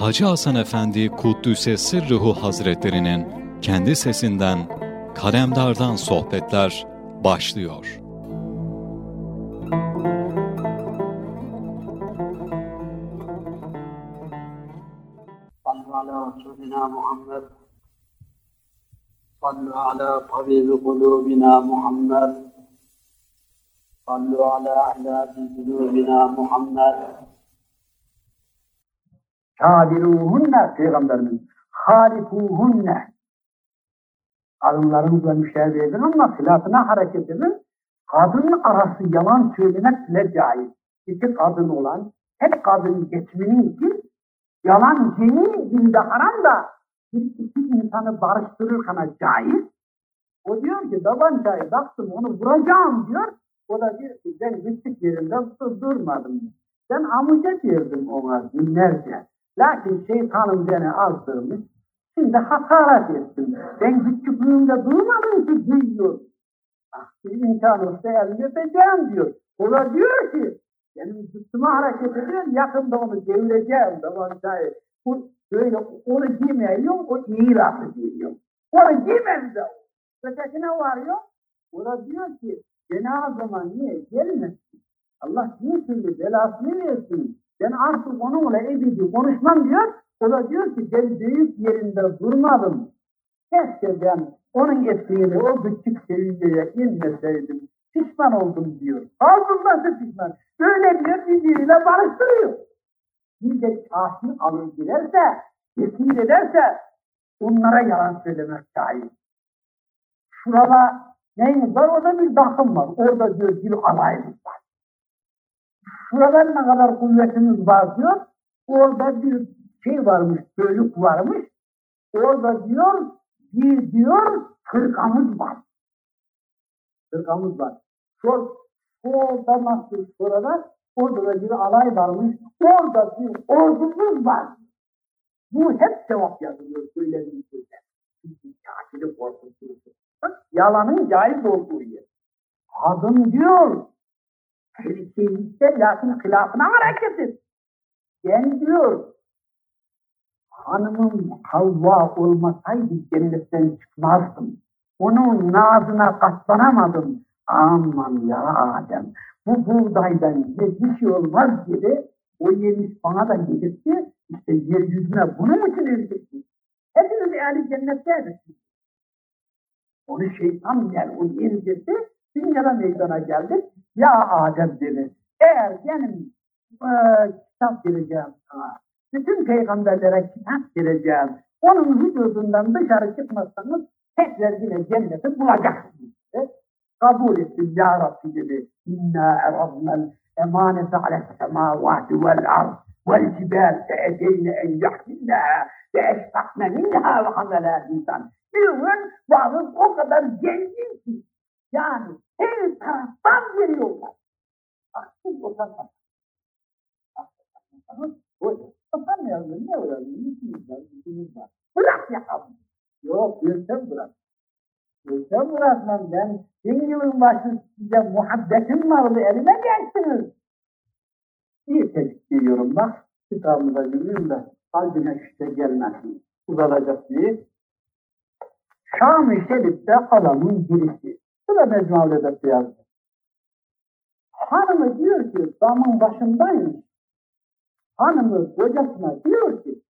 Hacı Hasan Efendi Kuddüs'e Sırrıhu Hazretlerinin kendi sesinden Kalemdar'dan Sohbetler başlıyor. Muhammed. Ala tabibi kulubina Muhammed. Sallu ala ahlâbi kulubina Muhammed Kâbiruhunne Peygamberimiz. Halifuhunne. Kadınlarınızla müşahede edin ama silahına hareket edin. Kadın arası yalan söylemek bile caiz. İki kadın olan tek kadın geçmenin için yalan cemi dinde haram da bir iki insanı barıştırırken caiz. O diyor ki tabancayı baktım onu vuracağım diyor. O da diyor ki ben gittik yerimde durmadım. Ben amuca girdim ona günlerce. Lakin şeytanım beni azdırmış. Şimdi hakaret ettim. Ben küçüklüğümde duymadım ki duyuyor. Ah, bir imkan olsa elini öpeceğim diyor. O da diyor ki benim zıttıma hareket ediyor. Yakında onu devireceğim. Davancayı. Bu böyle onu giymiyor. O iyi lafı giyiyor. Onu giymedi de. Ötekine varıyor. O da diyor ki cenazıma niye gelmesin? Allah bir türlü belasını versin. Ben artık onunla ebedi konuşmam diyor. O da diyor ki ben büyük yerinde durmadım. Keşke ben onun ettiğini o küçük seviyeye inmeseydim. Pişman oldum diyor. Ağzından pişman. Böyle diyor birbiriyle barıştırıyor. Bir de kafir alır girerse, yetim ederse onlara yalan söylemek caiz. Şurada neyimiz var? Orada bir takım var. Orada diyor bir alayımız var. Şuradan ne kadar kuvvetimiz var diyor. Orada bir şey varmış, bölük varmış. Orada diyor, bir diyor, kırkamız var. Kırkamız var. Şu, orada nasıl şurada, orada da bir alay varmış. Orada bir ordumuz var. Bu hep cevap yazılıyor söylediğim sözler. Kafiri korkutuyor. Yalanın caiz olduğu yer. Kadın diyor, tehlikeliyse lakin hilafına hareket et. Ben diyor, hanımım Havva olmasaydı cennetten çıkmazdım. Onun nazına katlanamadım. Aman ya Adem, bu buğdaydan bir şey olmaz dedi. O yemiş bana da yedirtti. İşte yeryüzüne bunun için erdirtti. Hepimiz yani cennette Onu şeytan yer, onu indirdi. Dünyada meydana geldik. Ya Adem dedi, eğer benim e, kitap vereceğim sana, bütün peygamberlere kitap vereceğim, onun vücudundan dışarı çıkmazsanız tekrar yine cenneti bulacaksınız. Dedi. Kabul ettim ya Rabbi dedi. İnna eradnel emanete ale semavati vel ard vel cibel feedeyne en yahmilnaha ve eştakne minha ve hamelâ insan. Bir gün bazı o kadar zengin ki yani her taraftan veriyorlar. Aksız utanmaz. Utanmıyorlar. Ne uğraşıyor? Yüzümüz var, yüzümüz var. Bırak yakamı. Yok, yöntem bırak. Yöntem bırakmam ben. Bin yılın başı size muhabbetim vardı, elime geçtiniz. İyi teşvik ediyorum bak. Kitabımıza gülüyorum da kalbine şüphe gelmesin. Uzatacak diye. Şam-ı Şerif'te adamın girişi. Bu da Mecmual Edeb'de yazdı. Hanımı diyor ki damın başındaymış. Hanımı kocasına diyor ki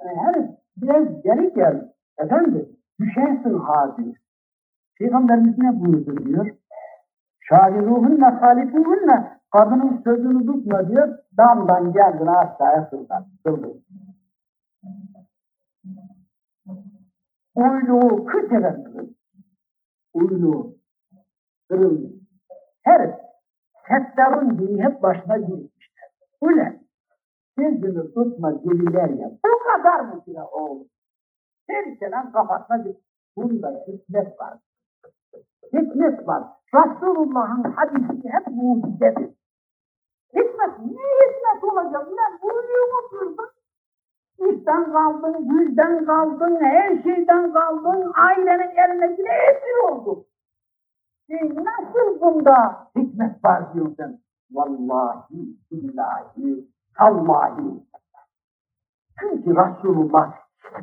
e, her biraz geri gel efendim düşersin hadi. Peygamberimiz ne buyurdu diyor. Şahiruhunne halifuhunne kadının sözünü tutma diyor. Damdan geldin aşağıya sırdan. Sırdı. Uyluğu kırk efendim uyluğu, kırılmış. Her settarın dini hep başına girmişler. Öyle. Sözünü tutma deliler ya. Bu kadar mı sıra oğlum? Her selam kafasına bir bunda hikmet var. Hikmet var. Resulullah'ın hadisi hep mucizedir. Hikmet, ne hikmet olacak? Ulan uyuyor musun? İşten kaldın, güzden kaldın, her şeyden kaldın, ailenin eline bile esir oldun. E nasıl bunda hikmet var diyorsun? Vallahi, billahi, tallahi. Çünkü Resulullah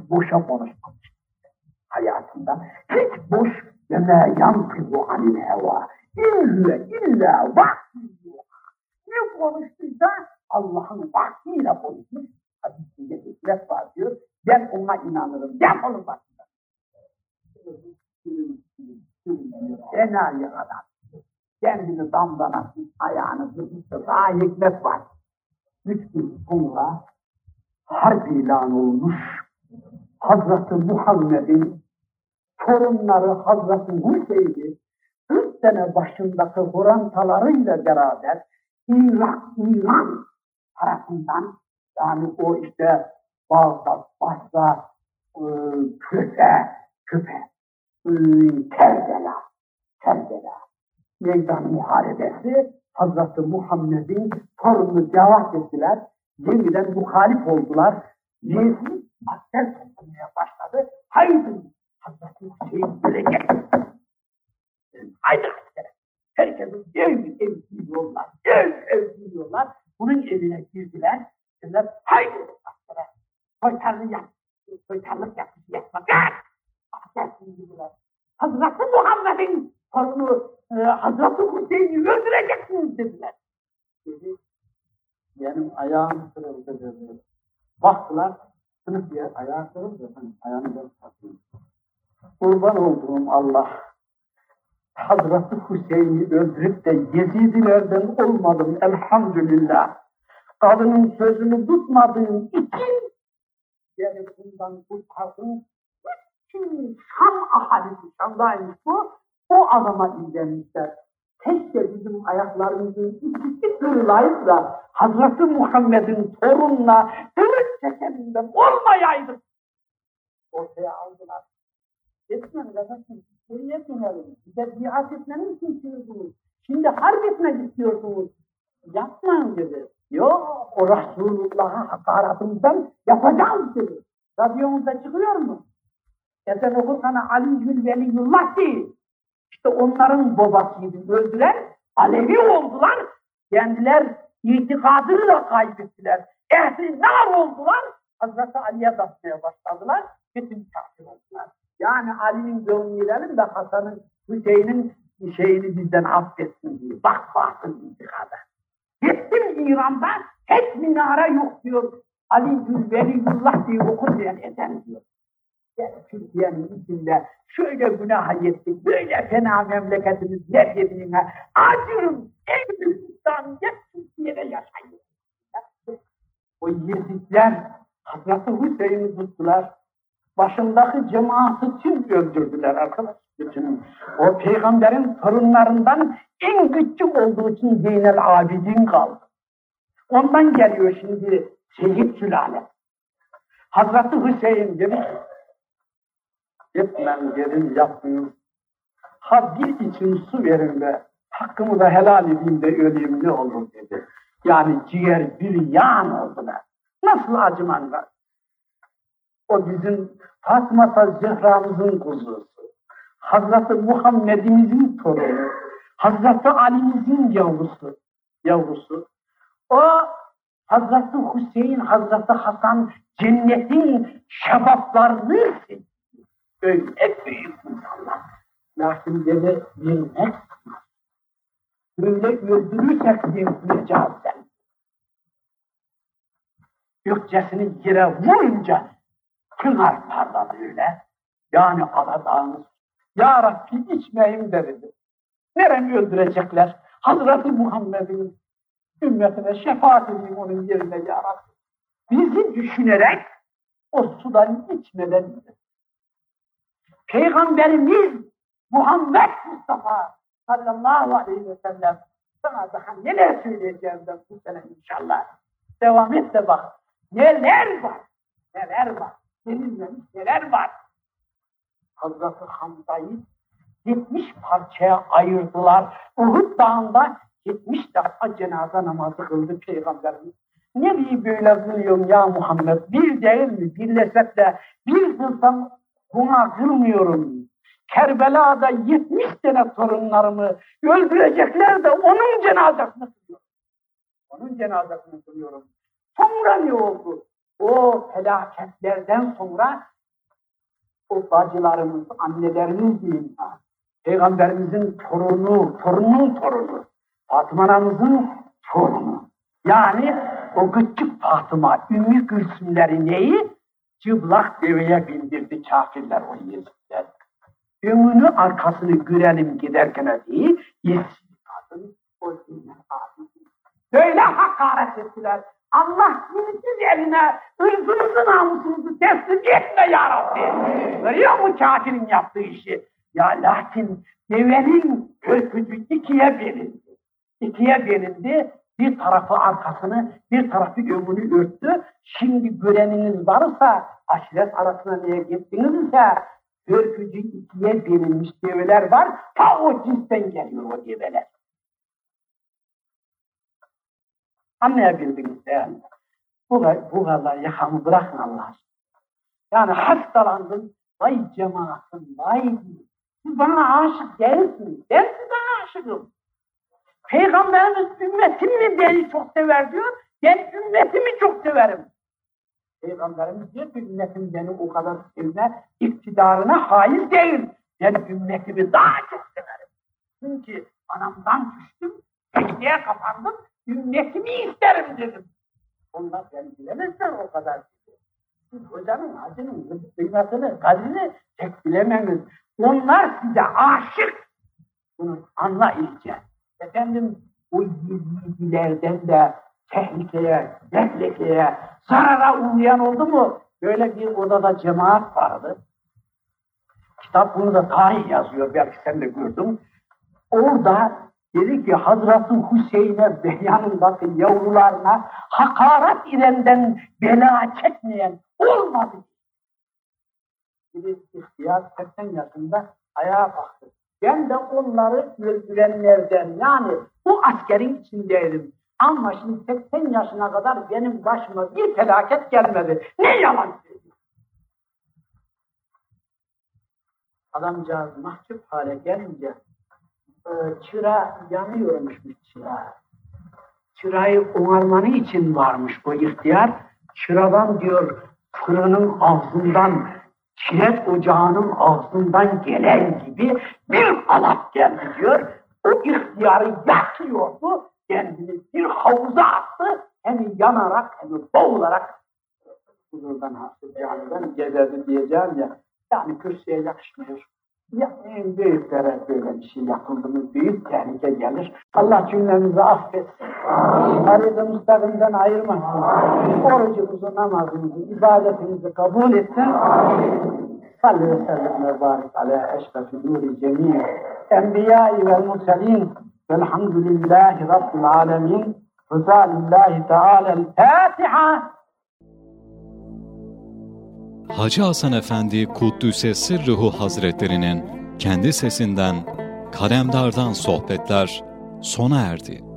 boşa konuşmamış hayatında. Hiç boş ve me yantıbu anil heva. İlle illa vahyiyuha. Ne konuştuysa Allah'ın vahyiyle konuşmuş. Hadisinde hikmet var diyor. Ben ona inanırım. Defolun başına. Enayi adam. Kendini damdan atmış, ayağını tutmuşsa daha hikmet var. Üç gün sonra harp ilan olmuş. Hazreti Muhammed'in torunları Hazreti Hüseyin'i 40 sene başındaki Hurantalarıyla beraber Irak, İran tarafından yani o işte Bağdat, Basra, e, Küfe, Küfe, e, Kerbela, Kerbela meydan muharebesi Hazreti Muhammed'in torunu cevat ettiler. Yeniden muhalif oldular. Yezid asker toplamaya başladı. Haydi Hazreti Hüseyin gelecek. Haydi askere. Herkesin ev ev gidiyorlar. Ev ev gidiyorlar. Bunun evine girdiler. Dediler haydi askere. Soytarlık yap. Soytarlık yap. Yapmak. Askersin dediler. Hazreti Muhammed'in torunu e, Hazreti Hüseyin'i öldüreceksiniz dediler. Dedi, benim ayağım kırıldı dedi. Baktılar, sınıf diye ayağı kırıldı. Hani ayağını da satayım. Kurban olduğum Allah, Hazreti Hüseyin'i öldürüp de Yezidilerden olmadım elhamdülillah. Kadının sözünü tutmadığım için yani bundan kurtardım. Bütün Şam ahalisi, Şam'daymış bu, o adama ilgilenmişler. Keşke bizim ayaklarımızın ikisi kırılayıp da Hazreti Muhammed'in torununa kılıç çekeminden olmayaydık. Ortaya aldılar. Etmem kardeşim, geriye dönelim. Bize biat etmeni için çığırdınız. Şimdi harp etmek istiyorsunuz. Yapmayın dedi. Yok, o Resulullah'a hakaratımdan yapacağız dedi. Radyomuzda çıkıyor mu? Esen okursan Ali Gül Veliyullah değil. İşte onların babasıydı. Öldüler, Alevi oldular. Kendiler itikadını da kaybettiler. Ehli nar oldular. Hazreti Ali'ye basmaya başladılar. Bütün kafir oldular. Yani Ali'nin gönlünü verelim de Hasan'ın, Hüseyin'in şeyini bizden affetsin diye. Bak bakın itikada. Gittim İran'da hiç minare yok diyor. Ali Veliyullah diye okunmayan eden diyor. Yani Türkiye'nin içinde şöyle günah ettik, böyle fena memleketimiz yeryüzüne acırım, en Müslüman hep Türkiye'de yaşayın. O Yezidler Hazreti Hüseyin'i tuttular. Başındaki cemaati tüm öldürdüler arkadaş. O peygamberin torunlarından en küçük olduğu için Zeynel Abidin kaldı. Ondan geliyor şimdi Seyyid Sülale. Hazreti Hüseyin dedi ki, etmem dedim yapmıyorum. Ha bir için su verin be, hakkımı da helal edeyim de öleyim ne olur dedi. Yani ciğer bir yağın oldular. Nasıl acıman? O bizim Fatma Zehra'mızın kuzusu. Hazreti Muhammed'imizin torunu. Hazreti Ali'mizin yavrusu. Yavrusu. O Hazreti Hüseyin, Hazreti Hasan cennetin şebaplarını Öyle büyük insanlar. Lakin dedi bilmek böyle öldürürsek dinleyeceğiz sen. Gökçesini yere vurunca kınar parladı öyle. Yani aladağınız. Ya Rabbi içmeyim dedi. Neremi öldürecekler? Hazreti Muhammed'in ümmetine şefaat edeyim onun yerine ya Rabbi. Bizi düşünerek o sudan içmeden Peygamberimiz Muhammed Mustafa sallallahu aleyhi ve sellem sana daha neler söyleyeceğim ben bu sene inşallah. Devam et de bak. Neler var? Neler var? Denilmemiş neler var? Hazreti Hamza'yı 70 parçaya ayırdılar. Uhud dağında 70 defa cenaze namazı kıldı Peygamberimiz. Nereyi böyle kılıyorsun ya Muhammed? Bir değil mi? Birleşsek de bir kılsam buna kılmıyorum. Kerbela'da 70 tane torunlarımı öldürecekler de onun cenazesini kılıyorum. Onun cenazesini kılıyorum. Sonra ne oldu? o felaketlerden sonra o bacılarımız, annelerimiz diyeyim Peygamberimizin torunu, torunun torunu, Fatıma anamızın torunu. Yani o küçük Fatıma, Ümmü Gülsümleri neyi? Cıblak deveye bindirdi kafirler o yezikler. Ümünü arkasını görelim giderken değil, yesin kadın o dinle Böyle hakaret ettiler. Allah siz eline ırzınızı namusunuzu teslim etme ya Rabbi. Görüyor mu kafirin yaptığı işi? Ya lakin devenin kökücü ikiye bölündü. İkiye bölündü. Bir tarafı arkasını, bir tarafı ömrünü örttü. Şimdi göreniniz varsa, aşiret arasına niye gittinizse, kökücü ikiye bölünmüş develer var. Ta o cinsten geliyor o develer. Anlayabildiniz mi? Bu, bu kadar yakamı bırakın Allah. Yani hastalandım, vay cemaatim, vay siz bana aşık değilsiniz. Ben size aşıkım. Peygamberimiz ümmetimi beni çok sever diyor. Ben ümmetimi çok severim. Peygamberimiz diyor ki ümmetim beni o kadar sevme iktidarına haiz değil. Ben ümmetimi daha çok severim. Çünkü anamdan düştüm, secdeye kapandım, ümmetimi isterim dedim. Onlar beni bilemezler o kadar. Siz hocanın acının kıymetini, kadrini pek bilemeniz. Onlar size aşık. Bunu anla iyice. Efendim o yiğitlerden de tehlikeye, tehlikeye, zarara uğrayan oldu mu? Böyle bir odada cemaat vardı. Kitap bunu da tarih yazıyor. Belki sen de gördün. Orada dedi ki Hazreti Hüseyin'e ve yanındaki yavrularına hakaret edenden bela çekmeyen olmadı. Bir ihtiyar 80 yaşında ayağa kalktı. Ben de onları öldürenlerden yani bu askerin içindeydim. Ama şimdi 80 yaşına kadar benim başıma bir felaket gelmedi. Ne yalan söylüyor. Adamcağız mahcup hale gelince çıra yanıyormuş bir çıra. Çırayı onarmanın için varmış bu ihtiyar. Çıradan diyor fırının ağzından kiret ocağının ağzından gelen gibi bir alap geldi diyor. O ihtiyarı yakıyordu, kendini bir havuza attı, hem yanarak hem boğularak huzurdan hasıl canından geberdi diyeceğim ya. Yani kürsüye yakışmıyor. Yapmayın büyüklere böyle bir şey yapıldı mı büyük tehlike gelir. Allah cümlemizi affetsin. Arada müstakimden ayırmasın. Orucumuzu, namazımızı, ibadetimizi kabul etsin. Salli ve sellem ve barik ala eşrefi nuri cemil. Enbiyai vel murselin. Velhamdülillahi Rabbil alemin. Rıza lillahi teala'l Fatiha. Hacı Hasan Efendi Kuddüs'e Sırrıhu Hazretlerinin kendi sesinden Kalemdar'dan sohbetler sona erdi.